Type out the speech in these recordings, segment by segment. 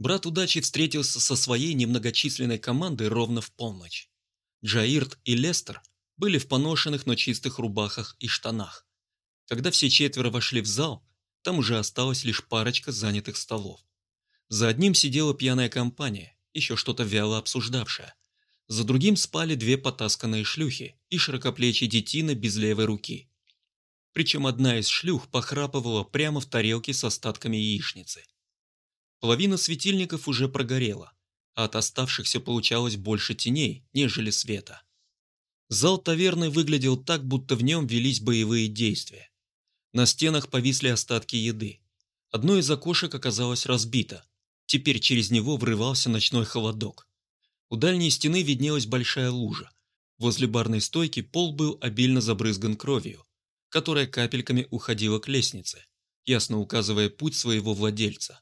Брат удачи встретился со своей немногочисленной командой ровно в полночь. Джаирт и Лестер были в поношенных, но чистых рубахах и штанах. Когда все четверо вошли в зал, там уже осталась лишь парочка занятых столов. За одним сидела пьяная компания, еще что-то вяло обсуждавшая. За другим спали две потасканные шлюхи и широкоплечий детина без левой руки. Причем одна из шлюх похрапывала прямо в тарелке с остатками яичницы. Половина светильников уже прогорела, а от оставшихся получалось больше теней, нежели света. Зал таверны выглядел так, будто в нем велись боевые действия. На стенах повисли остатки еды. Одно из окошек оказалось разбито. Теперь через него врывался ночной холодок. У дальней стены виднелась большая лужа. Возле барной стойки пол был обильно забрызган кровью, которая капельками уходила к лестнице, ясно указывая путь своего владельца.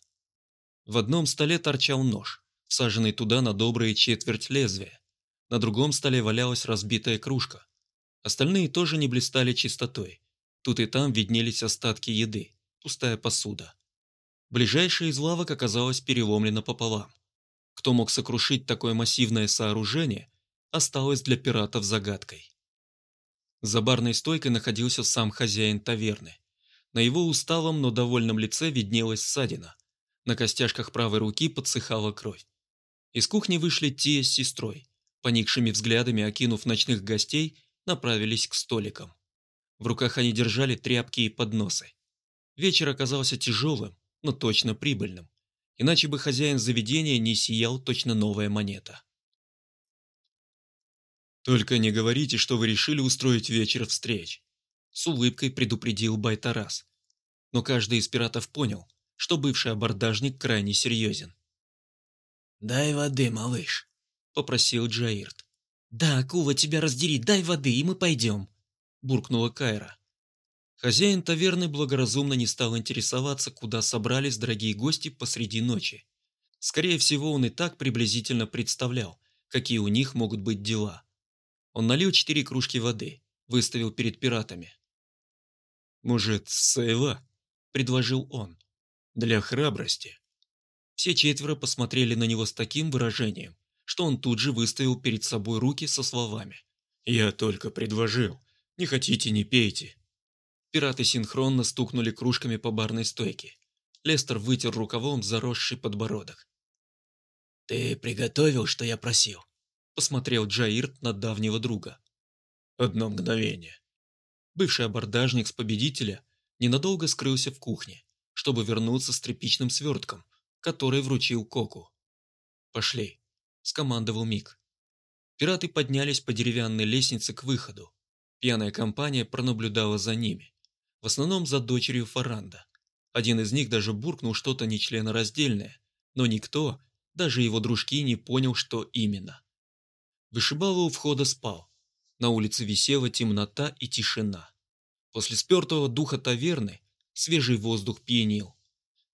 В одном столе торчал нож, всаженный туда на добрые четверть лезвия. На другом столе валялась разбитая кружка. Остальные тоже не блистали чистотой. Тут и там виднелись остатки еды, пустая посуда. Ближайшая из лавок оказалась переломлена пополам. Кто мог сокрушить такое массивное сооружение, осталось для пиратов загадкой. За барной стойкой находился сам хозяин таверны. На его усталом, но довольном лице виднелась ссадина – на костяшках правой руки подсыхала кровь. Из кухни вышли Тия с сестрой. Поникшими взглядами, окинув ночных гостей, направились к столикам. В руках они держали тряпки и подносы. Вечер оказался тяжелым, но точно прибыльным. Иначе бы хозяин заведения не сиял точно новая монета. «Только не говорите, что вы решили устроить вечер встреч», — с улыбкой предупредил Байтарас. Но каждый из пиратов понял, что бывший абордажник крайне серьезен. «Дай воды, малыш», — попросил Джаирт. «Да, акула, тебя раздери, дай воды, и мы пойдем», — буркнула Кайра. Хозяин таверны благоразумно не стал интересоваться, куда собрались дорогие гости посреди ночи. Скорее всего, он и так приблизительно представлял, какие у них могут быть дела. Он налил четыре кружки воды, выставил перед пиратами. «Может, сейла?» – предложил он для храбрости. Все четверо посмотрели на него с таким выражением, что он тут же выставил перед собой руки со словами. «Я только предложил. Не хотите – не пейте». Пираты синхронно стукнули кружками по барной стойке. Лестер вытер рукавом заросший подбородок. «Ты приготовил, что я просил?» – посмотрел Джаирт на давнего друга. Одно мгновение. Бывший абордажник с победителя ненадолго скрылся в кухне чтобы вернуться с тряпичным свертком, который вручил Коку. «Пошли», – скомандовал Мик. Пираты поднялись по деревянной лестнице к выходу. Пьяная компания пронаблюдала за ними. В основном за дочерью Фаранда. Один из них даже буркнул что-то нечленораздельное, но никто, даже его дружки, не понял, что именно. Вышибало у входа спал. На улице висела темнота и тишина. После спертого духа таверны свежий воздух пьянил.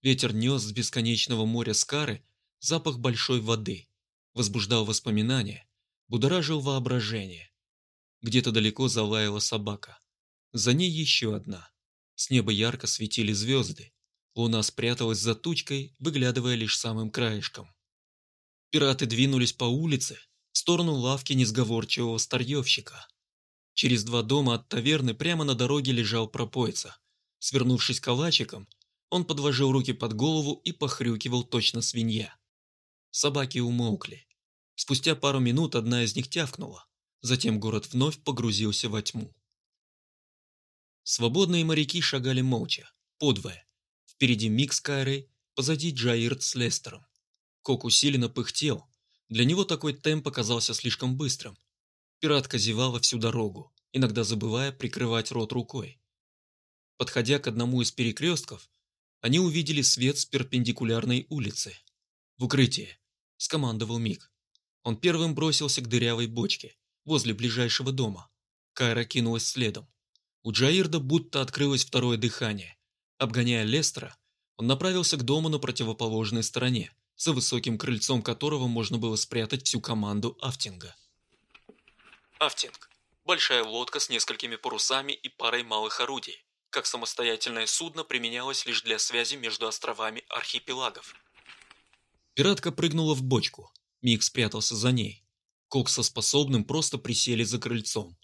Ветер нес с бесконечного моря Скары запах большой воды, возбуждал воспоминания, будоражил воображение. Где-то далеко залаяла собака. За ней еще одна. С неба ярко светили звезды. Луна спряталась за тучкой, выглядывая лишь самым краешком. Пираты двинулись по улице в сторону лавки несговорчивого старьевщика. Через два дома от таверны прямо на дороге лежал пропойца. Свернувшись калачиком, он подложил руки под голову и похрюкивал точно свинья. Собаки умолкли. Спустя пару минут одна из них тявкнула. Затем город вновь погрузился во тьму. Свободные моряки шагали молча, подвое. Впереди Мик с Кайрой, позади Джаирт с Лестером. Кок усиленно пыхтел. Для него такой темп оказался слишком быстрым. Пиратка зевала всю дорогу, иногда забывая прикрывать рот рукой. Подходя к одному из перекрестков, они увидели свет с перпендикулярной улицы. «В укрытие!» – скомандовал Мик. Он первым бросился к дырявой бочке, возле ближайшего дома. Кайра кинулась следом. У Джаирда будто открылось второе дыхание. Обгоняя Лестера, он направился к дому на противоположной стороне, за высоким крыльцом которого можно было спрятать всю команду Афтинга. Афтинг – большая лодка с несколькими парусами и парой малых орудий, как самостоятельное судно применялось лишь для связи между островами архипелагов. Пиратка прыгнула в бочку. Мик спрятался за ней. Кок со способным просто присели за крыльцом.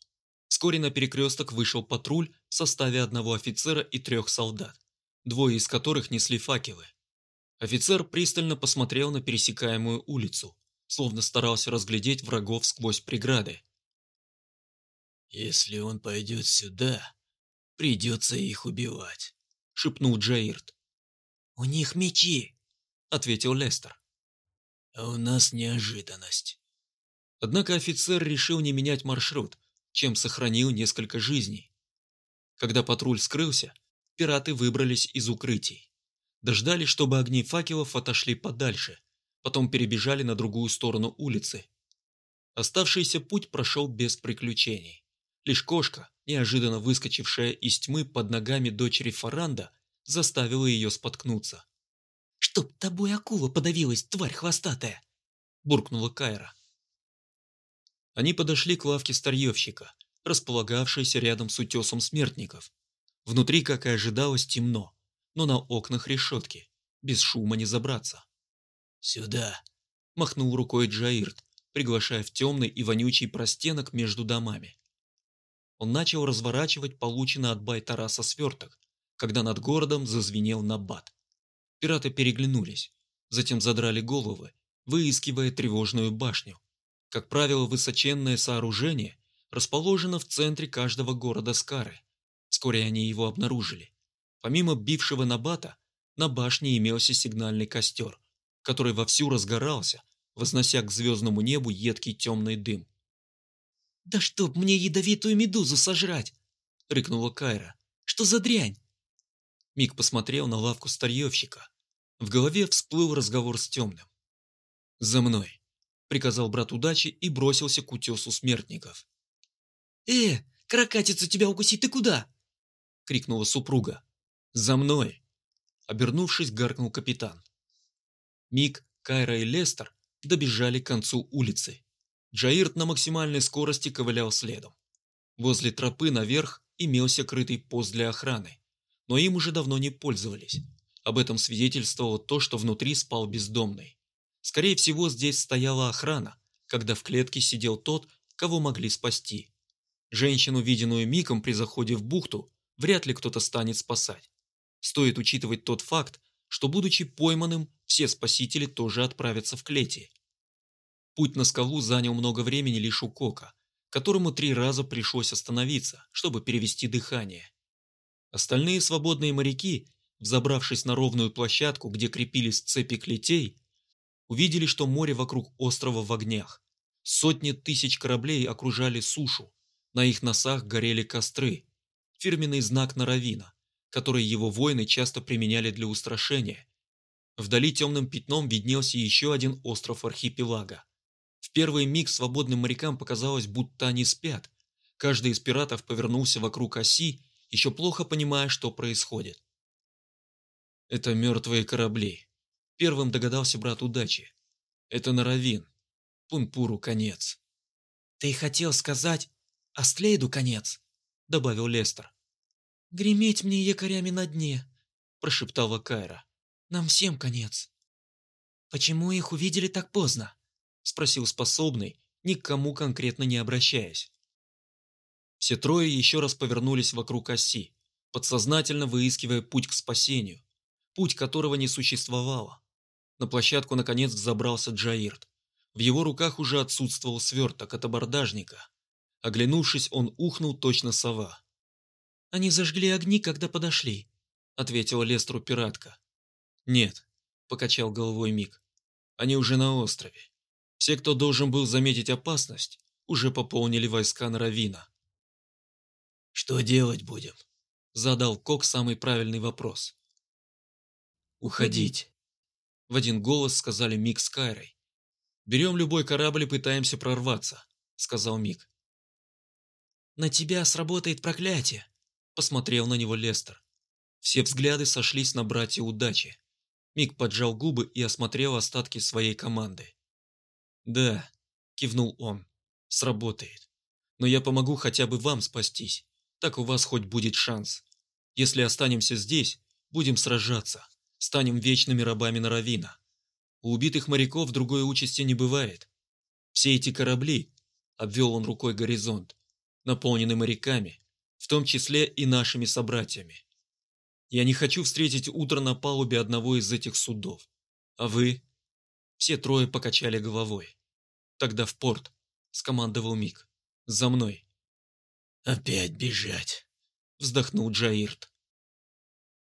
Вскоре на перекресток вышел патруль в составе одного офицера и трех солдат, двое из которых несли факелы. Офицер пристально посмотрел на пересекаемую улицу, словно старался разглядеть врагов сквозь преграды. «Если он пойдет сюда, придется их убивать», — шепнул Джаирт. «У них мечи», — ответил Лестер. «А у нас неожиданность». Однако офицер решил не менять маршрут, чем сохранил несколько жизней. Когда патруль скрылся, пираты выбрались из укрытий. Дождались, чтобы огни факелов отошли подальше, потом перебежали на другую сторону улицы. Оставшийся путь прошел без приключений. Лишь кошка, неожиданно выскочившая из тьмы под ногами дочери Фаранда, заставила ее споткнуться. «Чтоб тобой акула подавилась, тварь хвостатая!» – буркнула Кайра. Они подошли к лавке старьевщика, располагавшейся рядом с утесом смертников. Внутри, как и ожидалось, темно, но на окнах решетки, без шума не забраться. «Сюда!» – махнул рукой Джаирт, приглашая в темный и вонючий простенок между домами. Он начал разворачивать полученный от Байтараса сверток, когда над городом зазвенел набат. Пираты переглянулись, затем задрали головы, выискивая тревожную башню. Как правило, высоченное сооружение расположено в центре каждого города Скары. Вскоре они его обнаружили. Помимо бившего набата, на башне имелся сигнальный костер, который вовсю разгорался, вознося к звездному небу едкий темный дым. «Да чтоб мне ядовитую медузу сожрать!» — рыкнула Кайра. «Что за дрянь?» Мик посмотрел на лавку старьевщика. В голове всплыл разговор с темным. «За мной!» — приказал брат удачи и бросился к утесу смертников. «Э, крокатица тебя укусит, ты куда?» — крикнула супруга. «За мной!» — обернувшись, гаркнул капитан. Мик, Кайра и Лестер добежали к концу улицы. Джаирт на максимальной скорости ковылял следом. Возле тропы наверх имелся крытый пост для охраны, но им уже давно не пользовались. Об этом свидетельствовало то, что внутри спал бездомный. Скорее всего, здесь стояла охрана, когда в клетке сидел тот, кого могли спасти. Женщину, виденную Миком при заходе в бухту, вряд ли кто-то станет спасать. Стоит учитывать тот факт, что, будучи пойманным, все спасители тоже отправятся в клете. Путь на скалу занял много времени лишь у Кока, которому три раза пришлось остановиться, чтобы перевести дыхание. Остальные свободные моряки, взобравшись на ровную площадку, где крепились цепи клетей, увидели, что море вокруг острова в огнях. Сотни тысяч кораблей окружали сушу, на их носах горели костры, фирменный знак Наравина, который его воины часто применяли для устрашения. Вдали темным пятном виднелся еще один остров архипелага. Первый миг свободным морякам показалось, будто они спят. Каждый из пиратов повернулся вокруг оси, еще плохо понимая, что происходит. «Это мертвые корабли», — первым догадался брат удачи. «Это Наравин. Пунпуру конец». «Ты хотел сказать, Астлейду конец», — добавил Лестер. «Греметь мне якорями на дне», — прошептала Кайра. «Нам всем конец». «Почему их увидели так поздно?» – спросил способный, никому конкретно не обращаясь. Все трое еще раз повернулись вокруг оси, подсознательно выискивая путь к спасению, путь которого не существовало. На площадку наконец взобрался Джаирт. В его руках уже отсутствовал сверток от абордажника. Оглянувшись, он ухнул точно сова. «Они зажгли огни, когда подошли», — ответила Лестру пиратка. «Нет», — покачал головой Мик. «Они уже на острове. Все, кто должен был заметить опасность, уже пополнили войска Наравина. «Что делать будем?» – задал Кок самый правильный вопрос. «Уходить», – в один голос сказали Мик с Кайрой. «Берем любой корабль и пытаемся прорваться», – сказал Мик. «На тебя сработает проклятие», – посмотрел на него Лестер. Все взгляды сошлись на братья удачи. Мик поджал губы и осмотрел остатки своей команды. «Да», – кивнул он, – «сработает. Но я помогу хотя бы вам спастись, так у вас хоть будет шанс. Если останемся здесь, будем сражаться, станем вечными рабами Наравина. У убитых моряков другой участи не бывает. Все эти корабли, обвел он рукой горизонт, наполнены моряками, в том числе и нашими собратьями. Я не хочу встретить утро на палубе одного из этих судов. А вы? Все трое покачали головой. Тогда в порт, скомандовал Мик. За мной. Опять бежать, вздохнул Джаирт.